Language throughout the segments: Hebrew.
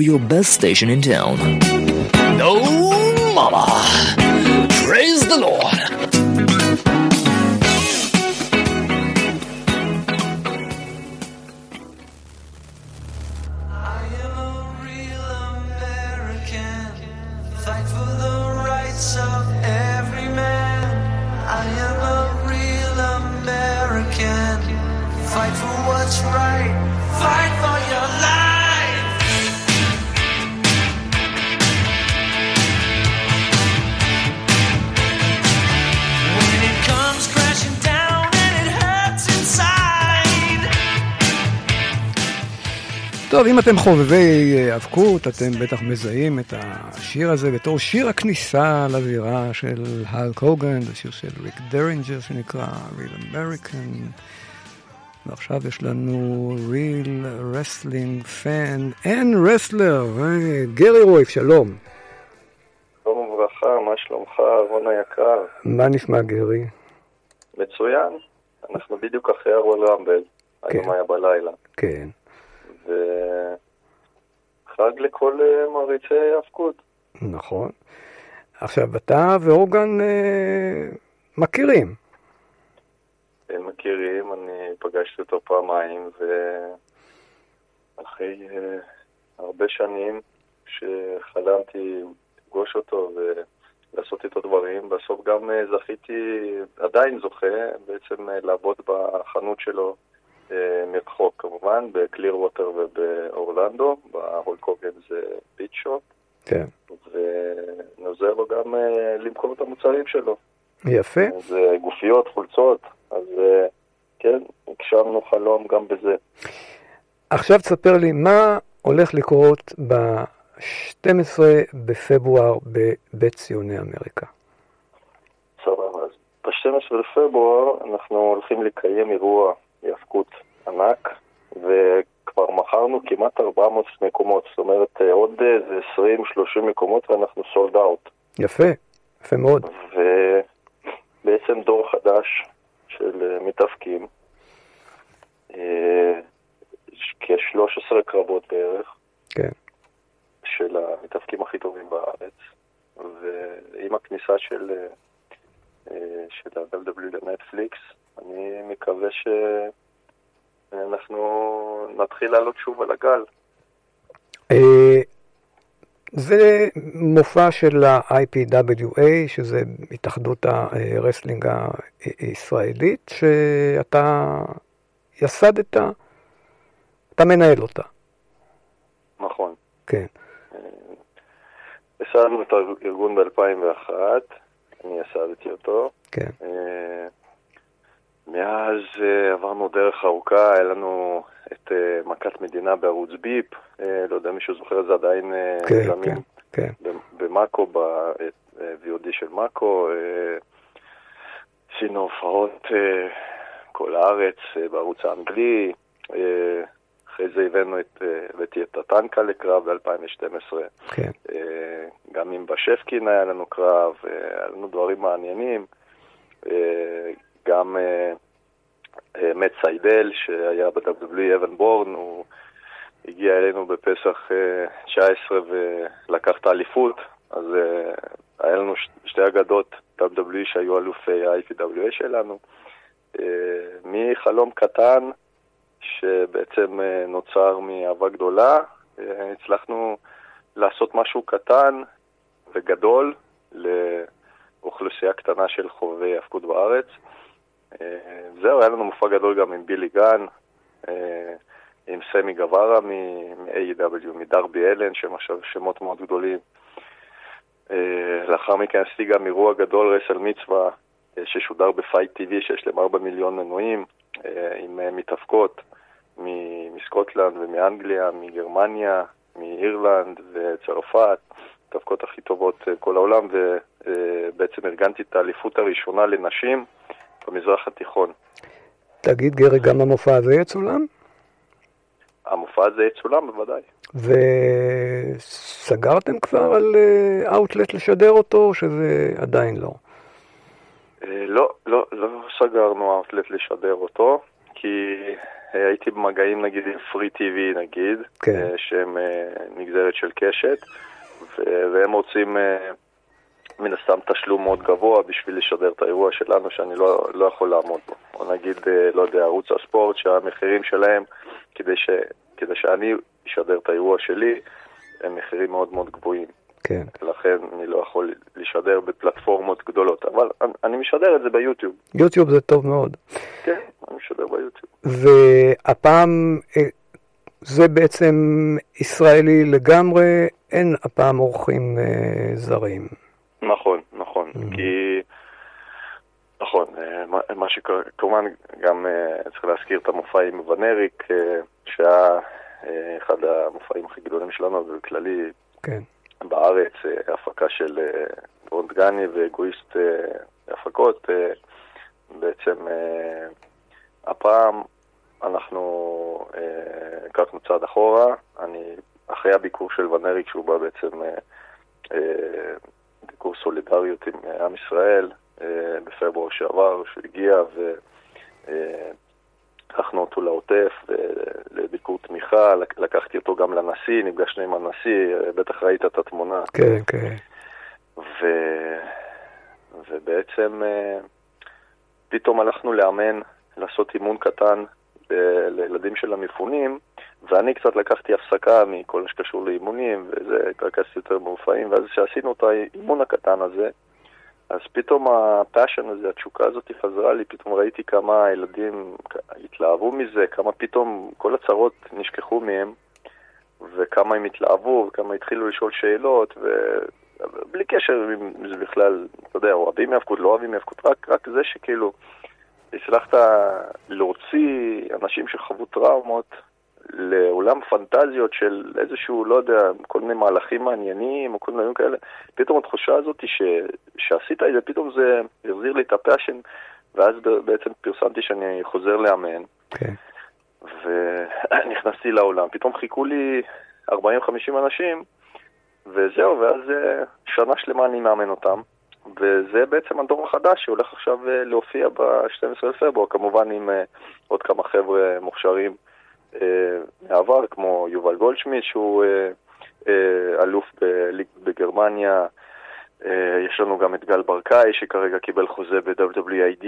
Your best station in town. No, mama. Praise the Lord. טוב, אם אתם חובבי אה, האבקות, אתם בטח מזהים את השיר הזה בתור שיר הכניסה לזירה של האלק הוגאן, זה שיר של ריק דרינג'ר שנקרא Real American. ועכשיו יש לנו real wrestling fan and wrestler, אה, גרי רויף, שלום. שלום וברכה, מה שלומך, רון היקר? מה נשמע גרי? מצוין. אנחנו בדיוק אחרי הרול רמבל, היום היה בלילה. כן. וחג לכל אה, מעריצי האבקות. נכון. עכשיו, אתה והורגן אה, מכירים. הם מכירים, אני פגשתי אותו פעמיים, ואחרי אה, הרבה שנים שחלמתי לפגוש אותו ולעשות איתו דברים, בסוף גם אה, זכיתי, עדיין זוכה, בעצם אה, לעבוד בחנות שלו מרחוק כמובן, בקליר ווטר ובאורלנדו, בהולק הוגן זה ביט שוט, כן. ואני עוזר לו גם אה, למכור את המוצרים שלו. יפה. אז אה, גופיות, חולצות, אז אה, כן, הגשמנו חלום גם בזה. עכשיו תספר לי מה הולך לקרות ב-12 בפברואר בבית ציוני אמריקה. סבבה, אז ב-12 לפברואר אנחנו הולכים לקיים אירוע היאבקות ענק, וכבר מכרנו כמעט 400 מקומות, זאת אומרת אה, עוד איזה 20-30 מקומות ואנחנו סולד אאוט. יפה, יפה מאוד. ובעצם דור חדש של אה, מתאבקים, אה, כ-13 קרבות בערך, כן. של המתאבקים הכי טובים בארץ, ועם הכניסה של, של ה-WW לנטפליקס, אני מקווה שאנחנו נתחיל לעלות שוב על הגל. אה, זה מופע של ה-IPWA, שזה התאחדות הרסלינג הישראלית, שאתה יסדת, אתה מנהל אותה. נכון. כן. יסדנו את הארגון ב-2001, אני יסדתי אותו. כן. אה, מאז אה, עברנו דרך ארוכה, היה לנו את אה, מכת מדינה בערוץ ביפ, לא יודע אם מישהו זוכר את זה עדיין כן, כן, כן. ב- במאקו, ב-VOD של מאקו, עשינו הופעות כל הארץ, בערוץ האנגלי, אחרי זה הבאנו את, אה, הבאתי את הטנקה לקרב ב-2012. כן. אה, גם עם בשפקין היה לנו קרב, אה, היה לנו דברים מעניינים. גם מת סיידל, שהיה ב-WWE, אבן בורן, הוא הגיע אלינו בפסח אה, 19 ולקח את האליפות, אז היה לנו שתי אגדות WWE שהיו אלופי ה-IPWA שלנו. מחלום קטן, שבעצם אה, נוצר מאהבה גדולה, אה, הצלחנו לעשות משהו קטן וגדול לאוכלוסייה קטנה של חובבי האבקות בארץ. אה, זהו, היה לנו מופע גדול גם עם בילי גן, עם סמי גווארה מ-AEW, מדרבי אלן, שהם עכשיו שמות מאוד גדולים. לאחר מכן עשיתי גם אירוע גדול, רסל מצווה, ששודר בפייט TV, שיש להם 4 מיליון מנויים, עם מתאבקות מסקוטלנד ומאנגליה, מגרמניה, מאירלנד וצרפת, מתאבקות הכי טובות אה, כל העולם, ובעצם ארגנתי את האליפות הראשונה לנשים במזרח התיכון. תגיד, גרי, גם המופע הזה יצולם? המופע הזה יצולם בוודאי. וסגרתם כבר על אאוטלט לשדר אותו, או שזה עדיין לא? אה, לא, לא, לא סגרנו אאוטלט לשדר אותו, כי אה, הייתי במגעים נגיד עם פרי טיווי נגיד, כן. אה, שהם אה, נגזרת של קשת, והם רוצים אה, מן הסתם תשלום מאוד גבוה בשביל לשדר את האירוע שלנו שאני לא, לא יכול לעמוד בו. או נגיד, אה, לא יודע, ערוץ הספורט שהמחירים שלהם, כדי, ש- כדי שאני אשדר את האירוע שלי, הם מחירים מאוד מאוד גבוהים. כן. לכן אני לא יכול לשדר בפלטפורמות גדולות, אבל אני- משדר את זה ביוטיוב. יוטיוב זה טוב מאוד. כן, אני משדר ביוטיוב. והפעם אה, זה בעצם ישראלי לגמרי, אין הפעם אורחים אה, זרים. נכון, נכון, Mhm. כי... נכון, אה, מה- מה שכמובן גם אה, צריך להזכיר את המופע עם ונריק, שהיה אחד המופעים הכי גדולים שלנו, ובכללי כן. בארץ, אה, הפקה של אה, דורון דגני ואגואיסט אה, הפקות. בעצם הפעם אנחנו לקחנו צעד אחורה. אני, אחרי הביקור של ונריק, שהוא בא בעצם ביקור סולידריות עם עם ישראל בפברואר שעבר, שהוא הגיע ולקחנו אותו לעוטף לביקור תמיכה, לק- לקחתי אותו גם לנשיא, נפגשנו עם הנשיא, אה, בטח ראית את התמונה. כן, כן. ו... ובעצם אה, פתאום הלכנו לאמן, לעשות אימון קטן ב- לילדים של המפונים, ואני קצת לקחתי הפסקה מכל מה שקשור לאימונים, וזה, התרכזתי יותר במופעים, ואז כשעשינו את האימון הקטן הזה, אז פתאום הפאשן הזה, התשוקה הזאת חזרה לי, פתאום ראיתי כמה הילדים התלהבו מזה, כמה פתאום כל הצרות נשכחו מהם, וכמה הם התלהבו, וכמה התחילו לשאול שאלות, ו... בלי קשר אם זה בכלל, אתה יודע, אוהבים האבקות, לא אוהבים האבקות, רק, רק זה שכאילו הצלחת להוציא אנשים שחוו טראומות לעולם פנטזיות של איזשהו, לא יודע, כל מיני מהלכים מעניינים או כל מיני דברים כאלה. פתאום התחושה הזאת ש, שעשית את זה, פתאום זה החזיר לי את הפאשן, ואז בעצם פרסמתי שאני חוזר לאמן. כן. ונכנסתי לעולם. פתאום חיכו לי 40-50 אנשים, וזהו, ואז אה, שנה שלמה אני מאמן אותם. וזה בעצם הדור החדש שהולך עכשיו אה, להופיע ב-12 לפברואר, כמובן עם אה, עוד כמה חבר'ה מוכשרים מהעבר, כמו יובל גולדשמיט, שהוא אה, אה, אלוף בגרמניה. אה, יש לנו גם את גל ברקאי, שכרגע קיבל חוזה ב-WWID,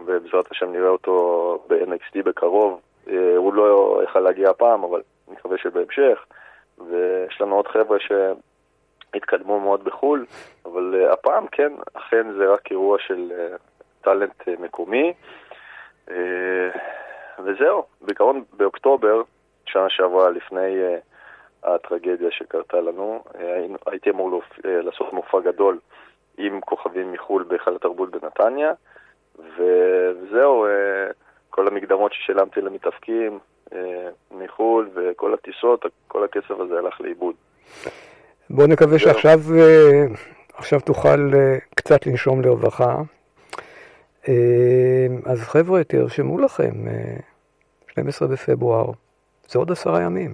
ובעזרת השם נראה אותו ב-NXT בקרוב. אה, הוא לא יכל להגיע הפעם, אבל אני מקווה שבהמשך. ויש לנו עוד חבר'ה שהתקדמו מאוד בחו"ל, אבל הפעם כן, אכן זה רק אירוע של טאלנט מקומי. Uh, וזהו, בעיקרון באוקטובר, שנה שעברה לפני uh, הטרגדיה שקרתה לנו, uh, היינו, הייתי אמור להופ... uh, לעשות מופע גדול עם כוכבים מחו"ל בהיכל התרבות בנתניה, וזהו, uh, כל המקדמות ששילמתי למתאפקים, מחו"ל וכל הטיסות, כל הכסף הזה הלך לאיבוד. בוא נקווה שעכשיו עכשיו תוכל קצת לנשום לרווחה. אז חבר'ה, תרשמו לכם, 12 בפברואר, זה עוד עשרה ימים.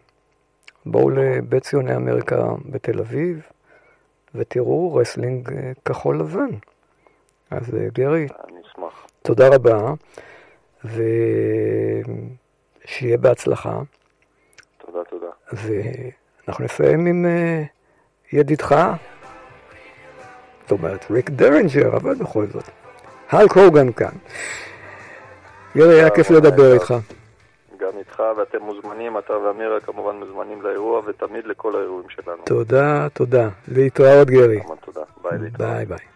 בואו לבית ציוני אמריקה בתל אביב ותראו wrestling כחול לבן. אז גרי, אני אשמח. תודה רבה, ושיהיה בהצלחה. תודה, תודה. ואנחנו נסיים עם אה, ידידך, זאת אומרת ריק דרינג'ר, אבל בכל זאת. האלק הוגאן כאן. ירי, היה כיף לדבר איתך. איתך, ואתם מוזמנים, אתה ואמירה כמובן מוזמנים לאירוע, ותמיד לכל האירועים שלנו. תודה, תודה. להתראות, גרי. תודה. ביי, להתראות. ביי, ביי.